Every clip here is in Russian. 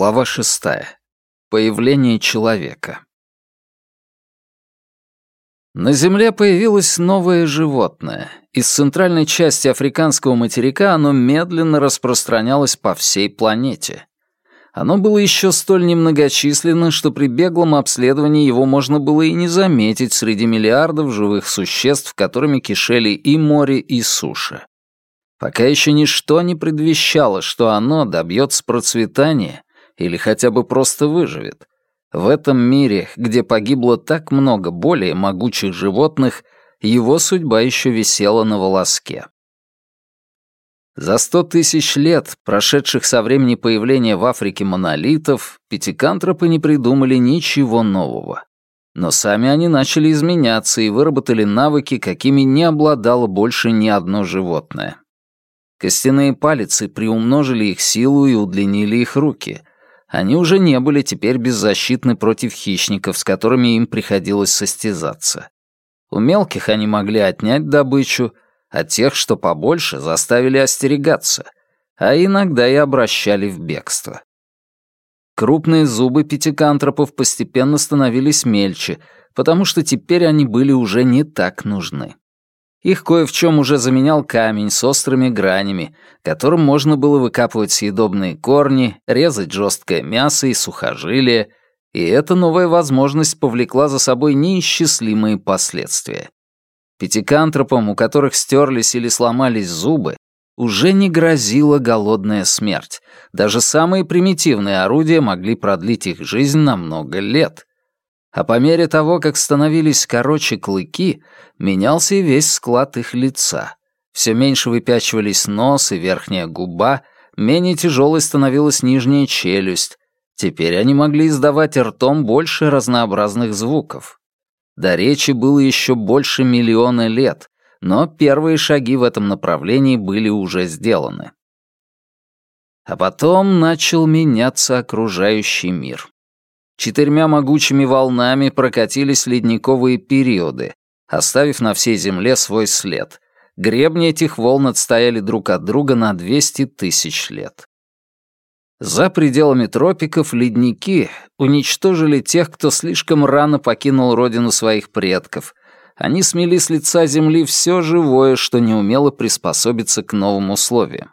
Глава шестая. Появление человека. На Земле появилось новое животное. Из центральной части африканского материка оно медленно распространялось по всей планете. Оно было еще столь немногочисленно, что при беглом обследовании его можно было и не заметить среди миллиардов живых существ, которыми кишели и море, и суша. Пока еще ничто не предвещало, что оно добьется процветания или хотя бы просто выживет. В этом мире, где погибло так много более могучих животных, его судьба еще висела на волоске. За сто тысяч лет, прошедших со времени появления в Африке монолитов, пятикантропы не придумали ничего нового. Но сами они начали изменяться и выработали навыки, какими не обладало больше ни одно животное. Костяные палицы приумножили их силу и удлинили их руки, они уже не были теперь беззащитны против хищников, с которыми им приходилось состязаться. У мелких они могли отнять добычу, а тех, что побольше, заставили остерегаться, а иногда и обращали в бегство. Крупные зубы пятикантропов постепенно становились мельче, потому что теперь они были уже не так нужны. Их кое в чем уже заменял камень с острыми гранями, которым можно было выкапывать съедобные корни, резать жесткое мясо и сухожилия, и эта новая возможность повлекла за собой неисчислимые последствия. Пятикантропам, у которых стерлись или сломались зубы, уже не грозила голодная смерть. Даже самые примитивные орудия могли продлить их жизнь на много лет. А по мере того, как становились короче клыки, менялся и весь склад их лица. Все меньше выпячивались нос и верхняя губа, менее тяжелой становилась нижняя челюсть. Теперь они могли издавать ртом больше разнообразных звуков. До речи было еще больше миллиона лет, но первые шаги в этом направлении были уже сделаны. А потом начал меняться окружающий мир четырьмя могучими волнами прокатились ледниковые периоды, оставив на всей Земле свой след. Гребни этих волн отстояли друг от друга на 200 тысяч лет. За пределами тропиков ледники уничтожили тех, кто слишком рано покинул родину своих предков. Они смели с лица земли все живое, что не умело приспособиться к новым условиям.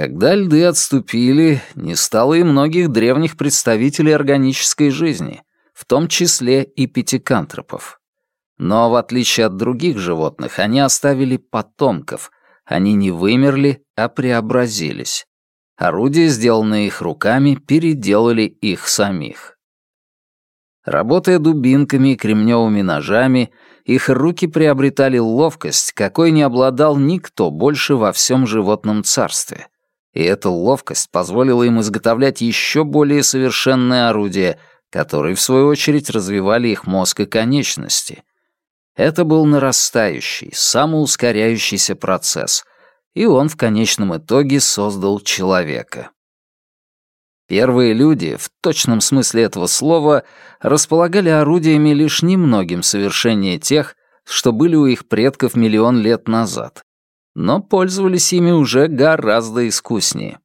Когда льды отступили, не стало и многих древних представителей органической жизни, в том числе и пятикантропов. Но в отличие от других животных, они оставили потомков, они не вымерли, а преобразились. Орудия, сделанные их руками, переделали их самих. Работая дубинками и кремневыми ножами, их руки приобретали ловкость, какой не обладал никто больше во всем животном царстве — и эта ловкость позволила им изготовлять еще более совершенные орудия, которые, в свою очередь, развивали их мозг и конечности. Это был нарастающий, самоускоряющийся процесс, и он в конечном итоге создал человека. Первые люди, в точном смысле этого слова, располагали орудиями лишь немногим совершеннее тех, что были у их предков миллион лет назад но пользовались ими уже гораздо искуснее.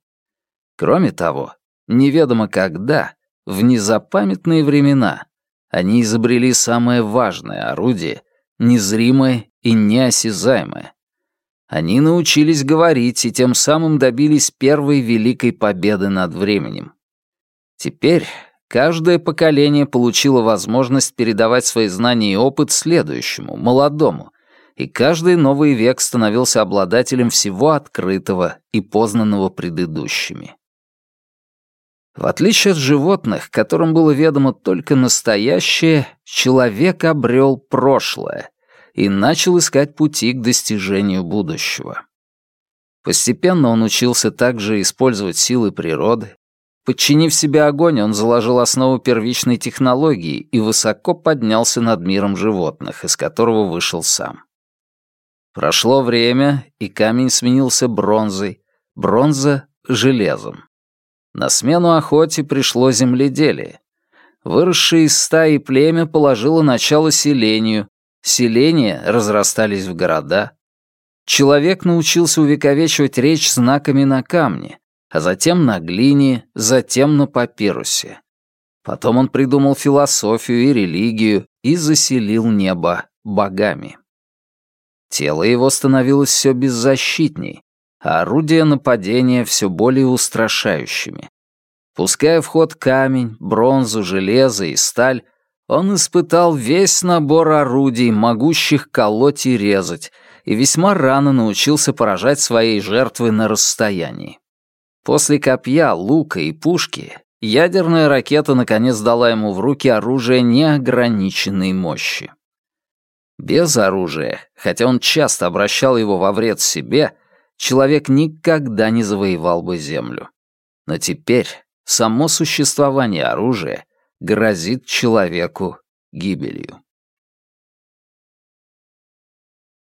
Кроме того, неведомо когда, в незапамятные времена, они изобрели самое важное орудие, незримое и неосязаемое. Они научились говорить и тем самым добились первой великой победы над временем. Теперь каждое поколение получило возможность передавать свои знания и опыт следующему, молодому, и каждый новый век становился обладателем всего открытого и познанного предыдущими. В отличие от животных, которым было ведомо только настоящее, человек обрел прошлое и начал искать пути к достижению будущего. Постепенно он учился также использовать силы природы. Подчинив себе огонь, он заложил основу первичной технологии и высоко поднялся над миром животных, из которого вышел сам. Прошло время, и камень сменился бронзой, бронза — железом. На смену охоте пришло земледелие. Выросшее из стаи племя положило начало селению, селения разрастались в города. Человек научился увековечивать речь знаками на камне, а затем на глине, затем на папирусе. Потом он придумал философию и религию и заселил небо богами. Тело его становилось все беззащитней, а орудия нападения все более устрашающими. Пуская в ход камень, бронзу, железо и сталь, он испытал весь набор орудий, могущих колоть и резать, и весьма рано научился поражать своей жертвы на расстоянии. После копья, лука и пушки ядерная ракета наконец дала ему в руки оружие неограниченной мощи. Без оружия, хотя он часто обращал его во вред себе, человек никогда не завоевал бы Землю. Но теперь само существование оружия грозит человеку гибелью.